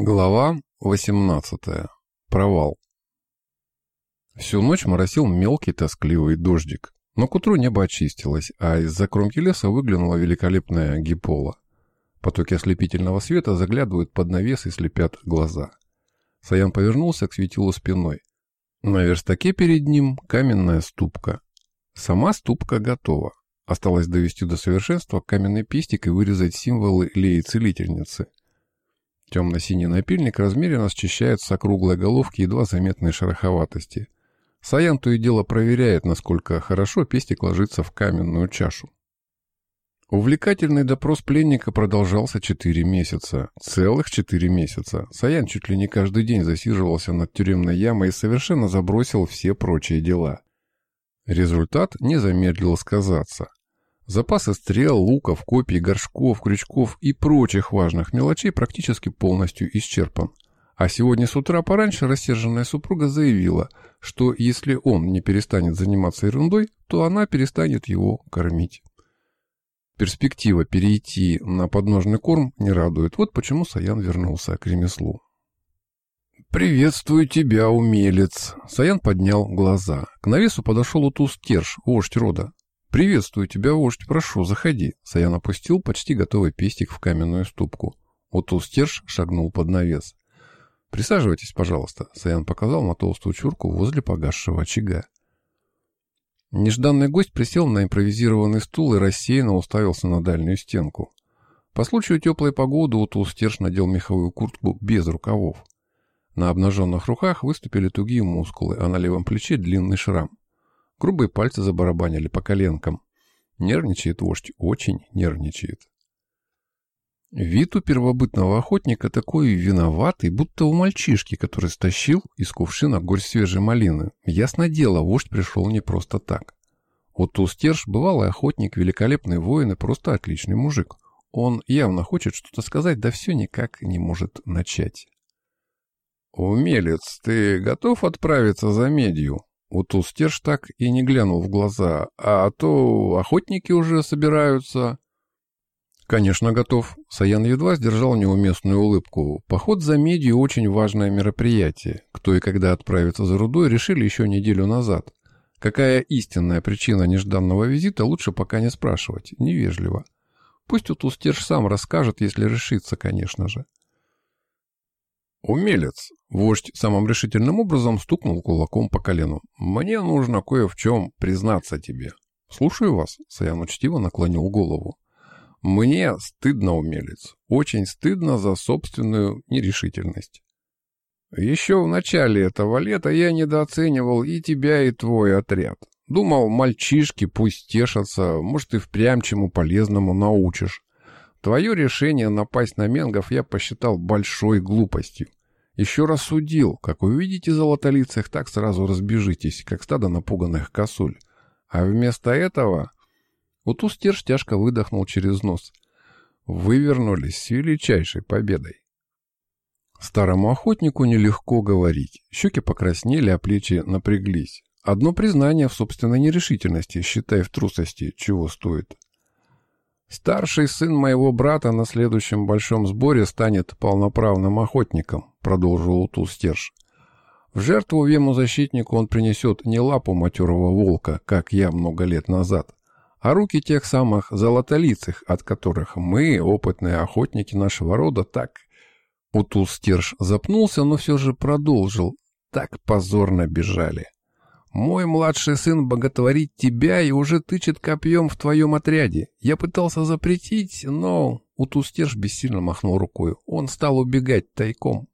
Глава 18. Провал. Всю ночь моросил мелкий тоскливый дождик, но к утру небо очистилось, а из-за кромки леса выглянула великолепная гипола. Потоки ослепительного света заглядывают под навес и слепят глаза. Саян повернулся к светилу спиной. На верстаке перед ним каменная ступка. Сама ступка готова. Осталось довести до совершенства каменный пестик и вырезать символы леи-целительницы – Темно-синий напильник размеренно счищает с округлой головки едва заметной шероховатости. Саян то и дело проверяет, насколько хорошо пестик ложится в каменную чашу. Увлекательный допрос пленника продолжался четыре месяца. Целых четыре месяца. Саян чуть ли не каждый день засиживался над тюремной ямой и совершенно забросил все прочие дела. Результат не замедлил сказаться. Запасы стрел, луков, копий, горшков, крючков и прочих важных мелочей практически полностью исчерпан. А сегодня с утра пораньше рассерженная супруга заявила, что если он не перестанет заниматься ерундой, то она перестанет его кормить. Перспектива перейти на подножный корм не радует. Вот почему Саян вернулся к ремеслу. «Приветствую тебя, умелец!» Саян поднял глаза. К навесу подошел Утус Терш, вождь рода. «Приветствую тебя, вождь, прошу, заходи». Саян опустил почти готовый пестик в каменную ступку. Утус-терш шагнул под навес. «Присаживайтесь, пожалуйста», — Саян показал на толстую чурку возле погасшего очага. Нежданный гость присел на импровизированный стул и рассеянно уставился на дальнюю стенку. По случаю теплой погоды Утус-терш надел меховую куртку без рукавов. На обнаженных руках выступили тугие мускулы, а на левом плече длинный шрам. Грубые пальцы забарабанили по коленкам. Нервничает вождь, очень нервничает. Вид у первобытного охотника такой виноватый, будто у мальчишки, который стащил из кувшина горсть свежей малины. Ясно дело, вождь пришел не просто так. Вот Устерж, бывалый охотник, великолепный воин и просто отличный мужик. Он явно хочет что-то сказать, да все никак не может начать. «Умелец, ты готов отправиться за медью?» Утус-Терш так и не глянул в глаза. «А то охотники уже собираются...» «Конечно, готов». Саян едва сдержал неуместную улыбку. Поход за медью – очень важное мероприятие. Кто и когда отправится за рудой, решили еще неделю назад. Какая истинная причина нежданного визита, лучше пока не спрашивать. Невежливо. Пусть Утустерж сам расскажет, если решится, конечно же. «Умелец!» — вождь самым решительным образом стукнул кулаком по колену. «Мне нужно кое в чем признаться тебе». «Слушаю вас», — Саян учтиво наклонил голову. «Мне стыдно, умелец. Очень стыдно за собственную нерешительность. Еще в начале этого лета я недооценивал и тебя, и твой отряд. Думал, мальчишки пусть тешатся, может, и впрямь чему полезному научишь. Твое решение напасть на менгов я посчитал большой глупостью. Еще раз судил, как увидите золотолицых, так сразу разбежитесь, как стадо напуганных косуль. А вместо этого... Утус-терж тяжко выдохнул через нос. Вывернулись с величайшей победой. Старому охотнику нелегко говорить. Щеки покраснели, а плечи напряглись. Одно признание в собственной нерешительности, считай в трусости, чего стоит. «Старший сын моего брата на следующем большом сборе станет полноправным охотником», — продолжил Утус-Стерж. «В жертву вему-защитнику он принесет не лапу матерого волка, как я много лет назад, а руки тех самых золотолицых, от которых мы, опытные охотники нашего рода, так...» Утус-Стерж запнулся, но все же продолжил. «Так позорно бежали». Мой младший сын боготворит тебя и уже тычет копьем в твоем отряде. Я пытался запретить, но...» Утустеж бессильно махнул рукой. Он стал убегать тайком.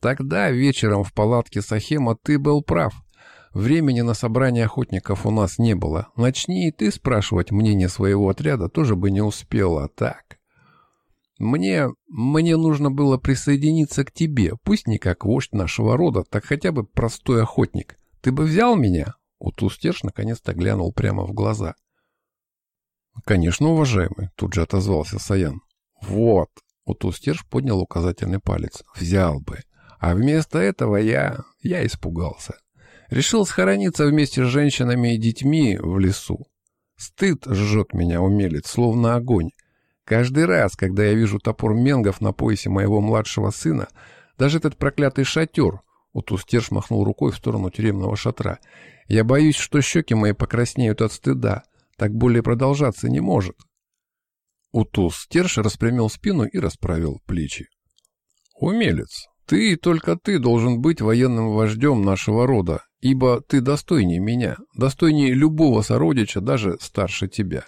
«Тогда вечером в палатке Сахема ты был прав. Времени на собрание охотников у нас не было. Начни и ты спрашивать мнение своего отряда, тоже бы не успела. Так...» Мне... мне нужно было присоединиться к тебе, пусть не как вождь нашего рода, так хотя бы простой охотник. Ты бы взял меня?» Утустеж наконец-то глянул прямо в глаза. «Конечно, уважаемый», — тут же отозвался Саян. «Вот», — Утустеж поднял указательный палец. «Взял бы. А вместо этого я... я испугался. Решил схорониться вместе с женщинами и детьми в лесу. Стыд жжет меня, умелец, словно огонь. Каждый раз, когда я вижу топор менгов на поясе моего младшего сына, даже этот проклятый шатер, Утустерш махнул рукой в сторону тюремного шатра, я боюсь, что щеки мои покраснеют от стыда. Так более продолжаться не может. Утус-стерж распрямил спину и расправил плечи. «Умелец, ты и только ты должен быть военным вождем нашего рода, ибо ты достойнее меня, достойнее любого сородича, даже старше тебя».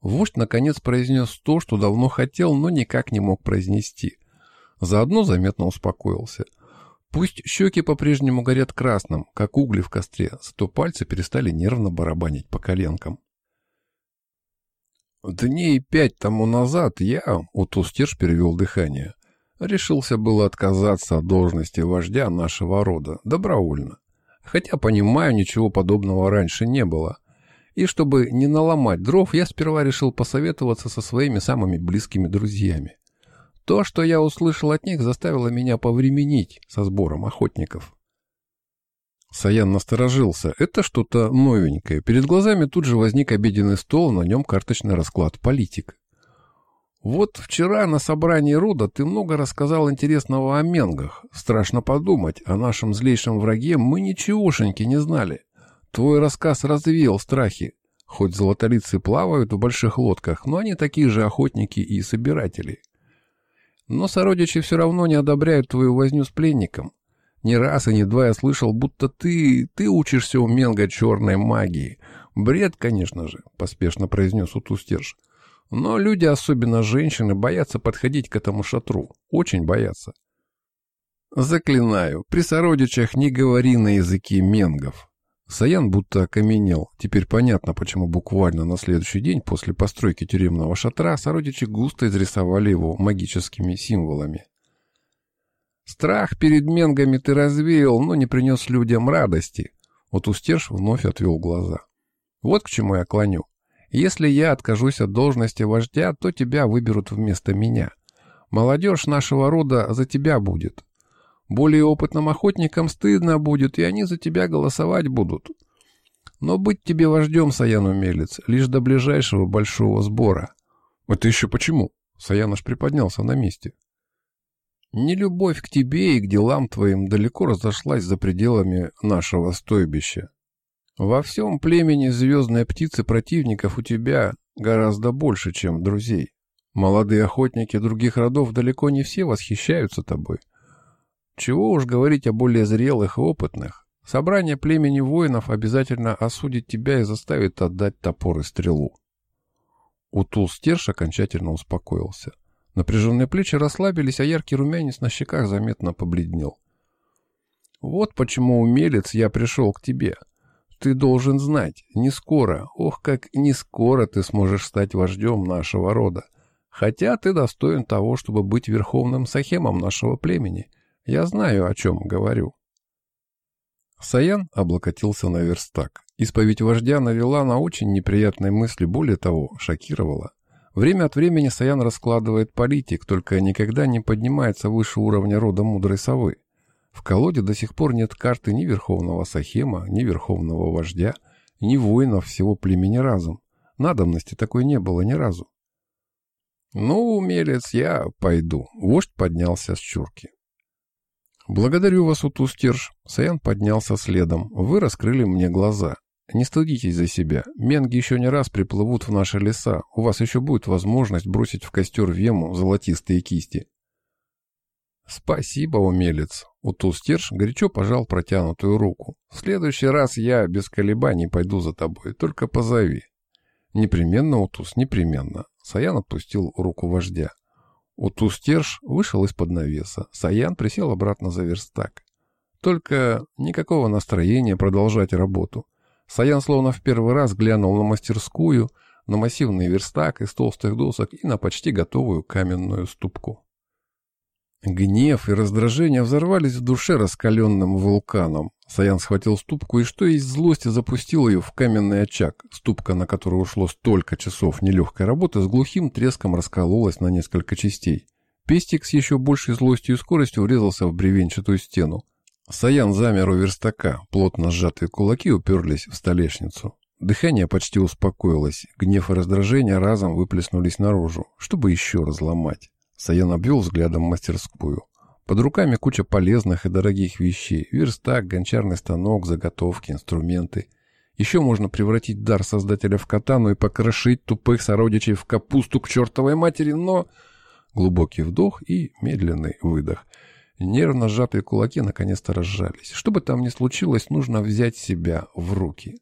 Вождь наконец произнес то, что давно хотел, но никак не мог произнести. Заодно заметно успокоился. Пусть щеки по-прежнему горят красным, как угли в костре, зато пальцы перестали нервно барабанить по коленкам. Дней пять тому назад я, Утустеж перевел дыхание, решился было отказаться от должности вождя нашего рода, добровольно. Хотя, понимаю, ничего подобного раньше не было. И чтобы не наломать дров, я сперва решил посоветоваться со своими самыми близкими друзьями. То, что я услышал от них, заставило меня повременить со сбором охотников. Саян насторожился. Это что-то новенькое. Перед глазами тут же возник обеденный стол, на нем карточный расклад политик. Вот вчера на собрании Руда ты много рассказал интересного о менгах. Страшно подумать, о нашем злейшем враге мы ничегошеньки не знали. Твой рассказ развеял страхи. Хоть золотолицы плавают в больших лодках, но они такие же охотники и собиратели. Но сородичи все равно не одобряют твою возню с пленником. Не раз и не два я слышал, будто ты... ты учишься у Менга черной магии. Бред, конечно же, поспешно произнес Утустерж. Но люди, особенно женщины, боятся подходить к этому шатру. Очень боятся. Заклинаю, при сородичах не говори на языке менгов. Саян будто окаменел. Теперь понятно, почему буквально на следующий день после постройки тюремного шатра сородичи густо изрисовали его магическими символами. Страх перед менгами ты развеял, но не принес людям радости. Вот Устеж вновь отвел глаза. Вот к чему я клоню. Если я откажусь от должности вождя, то тебя выберут вместо меня. Молодежь нашего рода за тебя будет. Более опытным охотникам стыдно будет, и они за тебя голосовать будут. Но быть тебе вождем, Саян Умелец, лишь до ближайшего большого сбора. Это еще почему? Саян аж приподнялся на месте. Нелюбовь к тебе и к делам твоим далеко разошлась за пределами нашего стойбища. Во всем племени звездной птицы противников у тебя гораздо больше, чем друзей. Молодые охотники других родов далеко не все восхищаются тобой. Чего уж говорить о более зрелых и опытных. Собрание племени воинов обязательно осудит тебя и заставит отдать топор и стрелу. Утул Стерш окончательно успокоился. — Напряженные плечи расслабились, а яркий румянец на щеках заметно побледнел. «Вот почему, умелец, я пришел к тебе. Ты должен знать, не скоро, ох, как не скоро ты сможешь стать вождем нашего рода. Хотя ты достоин того, чтобы быть верховным сахемом нашего племени. Я знаю, о чем говорю». Саян облокотился на верстак. Исповедь вождя навела на очень неприятные мысли, более того, шокировала. Время от времени Саян раскладывает политик, только никогда не поднимается выше уровня рода мудрой совы. В колоде до сих пор нет карты ни Верховного Сахема, ни Верховного Вождя, ни воинов всего племени разом. Надобности такой не было ни разу. «Ну, умелец, я пойду». Вождь поднялся с чурки. «Благодарю вас, Утустерж». Саян поднялся следом. «Вы раскрыли мне глаза. Не стыдитесь за себя. Менги еще не раз приплывут в наши леса. У вас еще будет возможность бросить в костер вему золотистые кисти. Спасибо, умелец. Утустерж горячо пожал протянутую руку. В следующий раз я без колебаний пойду за тобой. Только позови. Непременно, Утус, непременно. Саян отпустил руку вождя. Утустерж вышел из-под навеса. Саян присел обратно за верстак. Только никакого настроения продолжать работу. Саян словно в первый раз глянул на мастерскую, на массивный верстак из толстых досок и на почти готовую каменную ступку. Гнев и раздражение взорвались в душе раскаленным вулканом. Саян схватил ступку и, что из злости, запустил ее в каменный очаг. Ступка, на которую ушло столько часов нелегкой работы, с глухим треском раскололась на несколько частей. Пестик с еще большей злостью и скоростью врезался в бревенчатую стену. Саян замер у верстака, плотно сжатые кулаки уперлись в столешницу. Дыхание почти успокоилось. Гнев и раздражение разом выплеснулись наружу, чтобы еще разломать. Саян обвел взглядом мастерскую. Под руками куча полезных и дорогих вещей. Верстак, гончарный станок, заготовки, инструменты. Еще можно превратить дар создателя в катану и покрошить тупых сородичей в капусту к чертовой матери, но... Глубокий вдох и медленный выдох. Нервно сжатые кулаки наконец-то разжались. Что бы там ни случилось, нужно взять себя в руки.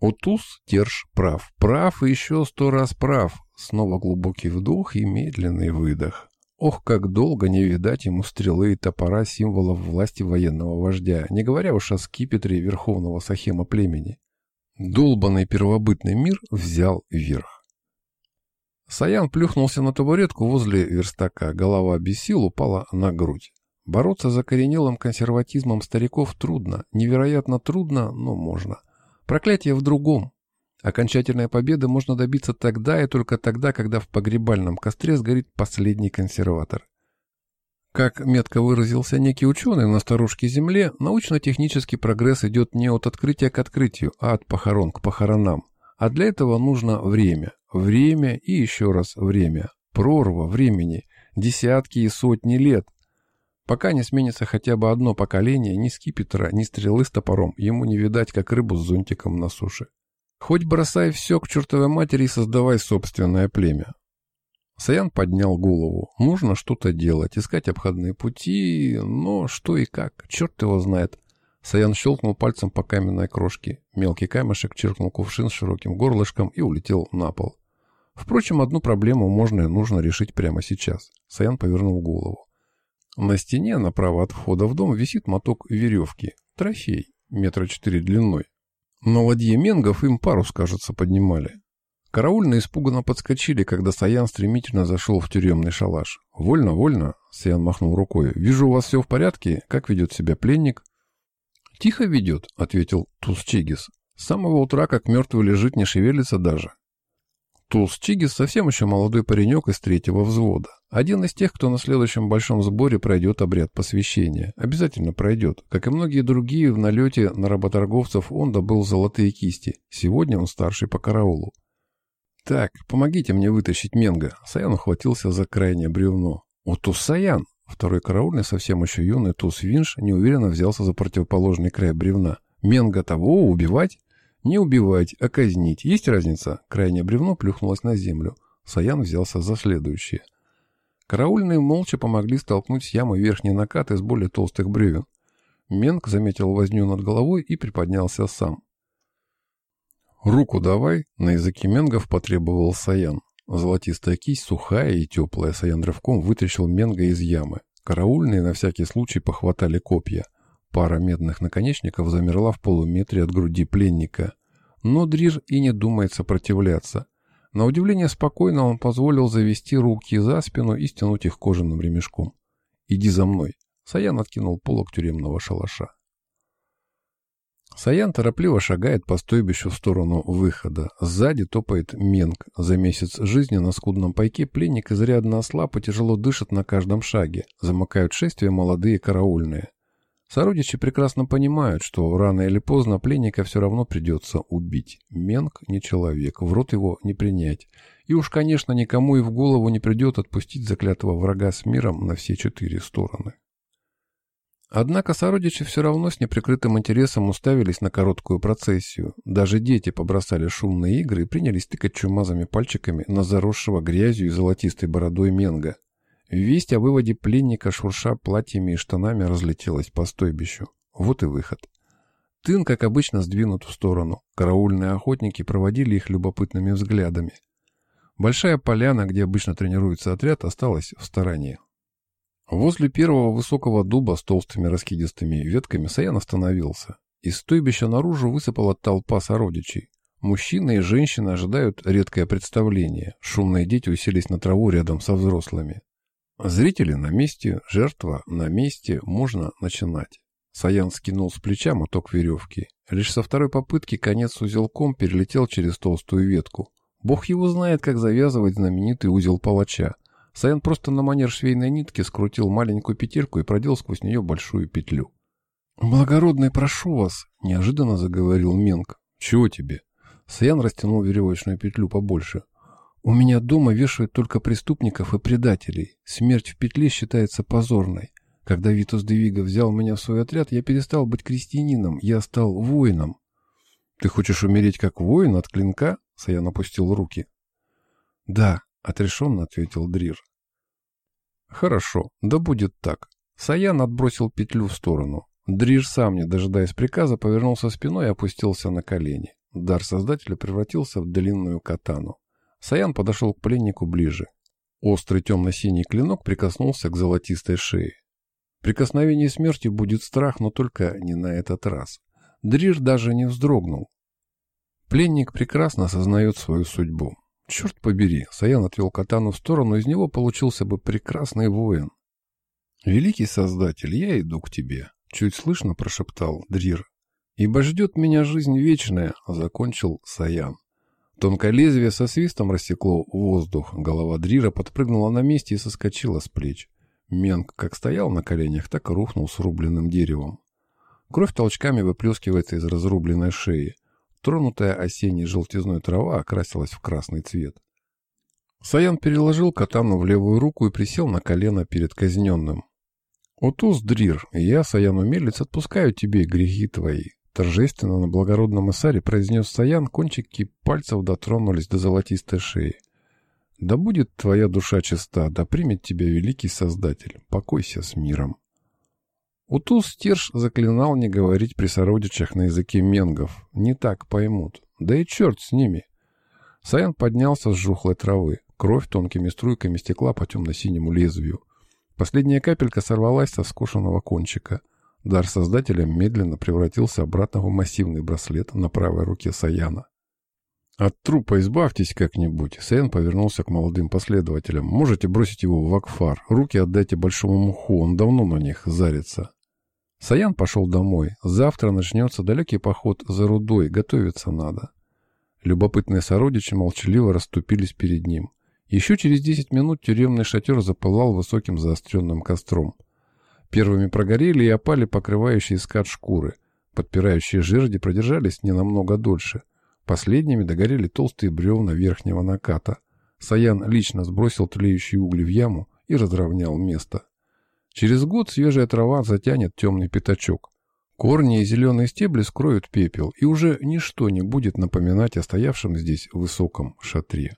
Отус Терш прав. Прав и еще сто раз прав. Снова глубокий вдох и медленный выдох. Ох, как долго не видать ему стрелы и топора символов власти военного вождя, не говоря уж о скипетре верховного сахема племени. Долбанный первобытный мир взял верх. Саян плюхнулся на табуретку возле верстака, голова без сил упала на грудь. Бороться за коренелым консерватизмом стариков трудно, невероятно трудно, но можно. Проклятие в другом. Окончательной победы можно добиться тогда и только тогда, когда в погребальном костре сгорит последний консерватор. Как метко выразился некий ученый на старушке Земле, научно-технический прогресс идет не от открытия к открытию, а от похорон к похоронам. А для этого нужно время. Время и еще раз время. Прорва времени. Десятки и сотни лет. Пока не сменится хотя бы одно поколение, ни скипетра, ни стрелы с топором ему не видать, как рыбу с зонтиком на суше. Хоть бросай все к чертовой матери и создавай собственное племя. Саян поднял голову. Нужно что-то делать, искать обходные пути, но что и как, черт его знает. Саян щелкнул пальцем по каменной крошке. Мелкий камешек чиркнул кувшин с широким горлышком и улетел на пол. Впрочем, одну проблему можно и нужно решить прямо сейчас. Саян повернул голову. На стене направо от входа в дом висит моток веревки. Трофей, метра четыре длиной. На ладье менгов им парус, кажется, поднимали. Караульные испуганно подскочили, когда Саян стремительно зашел в тюремный шалаш. «Вольно, вольно», — Саян махнул рукой. «Вижу, у вас все в порядке. Как ведет себя пленник?» «Тихо ведет», — ответил Тусчигис. «С самого утра, как мертвый лежит, не шевелится даже. Тулс Чигис совсем еще молодой паренек из третьего взвода. Один из тех, кто на следующем большом сборе пройдет обряд посвящения. Обязательно пройдет. Как и многие другие, в налете на работорговцев он добыл золотые кисти. Сегодня он старший по караулу. «Так, помогите мне вытащить Менга». Саян ухватился за крайнее бревно. «О, Туз Саян!» Второй караульный, совсем еще юный Туз Винш, неуверенно взялся за противоположный край бревна. «Менга того убивать?» Не убивать, а казнить. Есть разница? Крайнее бревно плюхнулось на землю. Саян взялся за следующее. Караульные молча помогли столкнуть с ямой верхний накат из более толстых бревен. Менг заметил возню над головой и приподнялся сам. «Руку давай!» — на языке Менгов потребовал Саян. Золотистая кисть, сухая и теплая, Саян рывком вытащил Менга из ямы. Караульные на всякий случай похватали копья — Пара медных наконечников замерла в полуметре от груди пленника. Но Дрир и не думает сопротивляться. На удивление спокойно он позволил завести руки за спину и стянуть их кожаным ремешком. «Иди за мной!» Саян откинул полок тюремного шалаша. Саян торопливо шагает по стойбищу в сторону выхода. Сзади топает Менг. За месяц жизни на скудном пайке пленник изрядно ослаб и тяжело дышит на каждом шаге. Замыкают шествие молодые караульные. Сородичи прекрасно понимают, что рано или поздно пленника все равно придется убить. Менг не человек, в рот его не принять. И уж, конечно, никому и в голову не придет отпустить заклятого врага с миром на все четыре стороны. Однако сородичи все равно с неприкрытым интересом уставились на короткую процессию. Даже дети побросали шумные игры и принялись тыкать чумазами пальчиками на заросшего грязью и золотистой бородой Менга. Весть о выводе пленника, шурша платьями и штанами, разлетелась по стойбищу. Вот и выход. Тын, как обычно, сдвинут в сторону. Караульные охотники проводили их любопытными взглядами. Большая поляна, где обычно тренируется отряд, осталась в стороне. Возле первого высокого дуба с толстыми раскидистыми ветками Саян остановился. Из стойбища наружу высыпала толпа сородичей. Мужчины и женщины ожидают редкое представление. Шумные дети уселись на траву рядом со взрослыми. Зрители на месте, жертва на месте, можно начинать. Саян скинул с плеча моток веревки. Лишь со второй попытки конец с узелком перелетел через толстую ветку. Бог его знает, как завязывать знаменитый узел палача. Саян просто на манер швейной нитки скрутил маленькую петельку и продел сквозь нее большую петлю. «Благородный, прошу вас», — неожиданно заговорил Менг. «Чего тебе?» Саян растянул веревочную петлю побольше. «У меня дома вешают только преступников и предателей. Смерть в петле считается позорной. Когда Витус Девига взял меня в свой отряд, я перестал быть крестьянином, я стал воином». «Ты хочешь умереть как воин от клинка?» Саян опустил руки. «Да», — отрешенно ответил Дрир. «Хорошо, да будет так». Саян отбросил петлю в сторону. Дрир сам, не дожидаясь приказа, повернулся спиной и опустился на колени. Дар Создателя превратился в длинную катану. Саян подошел к пленнику ближе. Острый темно-синий клинок прикоснулся к золотистой шее. Прикосновение смерти будет страх, но только не на этот раз. Дрир даже не вздрогнул. Пленник прекрасно осознает свою судьбу. Черт побери, Саян отвел катану в сторону, из него получился бы прекрасный воин. «Великий Создатель, я иду к тебе», — чуть слышно прошептал Дрир. «Ибо ждет меня жизнь вечная», — закончил Саян. Тонкое лезвие со свистом рассекло воздух. Голова Дрира подпрыгнула на месте и соскочила с плеч. Менг как стоял на коленях, так и рухнул с рубленным деревом. Кровь толчками выплескивается из разрубленной шеи. Тронутая осенней желтизной трава окрасилась в красный цвет. Саян переложил катану в левую руку и присел на колено перед казненным. «Утус, Дрир, я, Саян-умелец, отпускаю тебе грехи твои». Торжественно на благородном эсаре произнес Саян, кончики пальцев дотронулись до золотистой шеи. «Да будет твоя душа чиста, да примет тебя великий Создатель. Покойся с миром». Утус Стерж заклинал не говорить при сородичах на языке менгов. Не так поймут. Да и черт с ними. Саян поднялся с жухлой травы. Кровь тонкими струйками стекла по темно-синему лезвию. Последняя капелька сорвалась со скошенного кончика. Дар Создателя медленно превратился обратно в массивный браслет на правой руке Саяна. «От трупа избавьтесь как-нибудь», — Саян повернулся к молодым последователям. «Можете бросить его в Акфар. Руки отдайте большому муху, он давно на них зарится». Саян пошел домой. Завтра начнется далекий поход за рудой, готовиться надо. Любопытные сородичи молчаливо расступились перед ним. Еще через 10 минут тюремный шатер запылал высоким заостренным костром. Первыми прогорели и опали покрывающие скат шкуры. Подпирающие жерди продержались не намного дольше. Последними догорели толстые бревна верхнего наката. Саян лично сбросил тлеющие угли в яму и разровнял место. Через год свежая трава затянет темный пятачок. Корни и зеленые стебли скроют пепел, и уже ничто не будет напоминать о стоявшем здесь высоком шатре.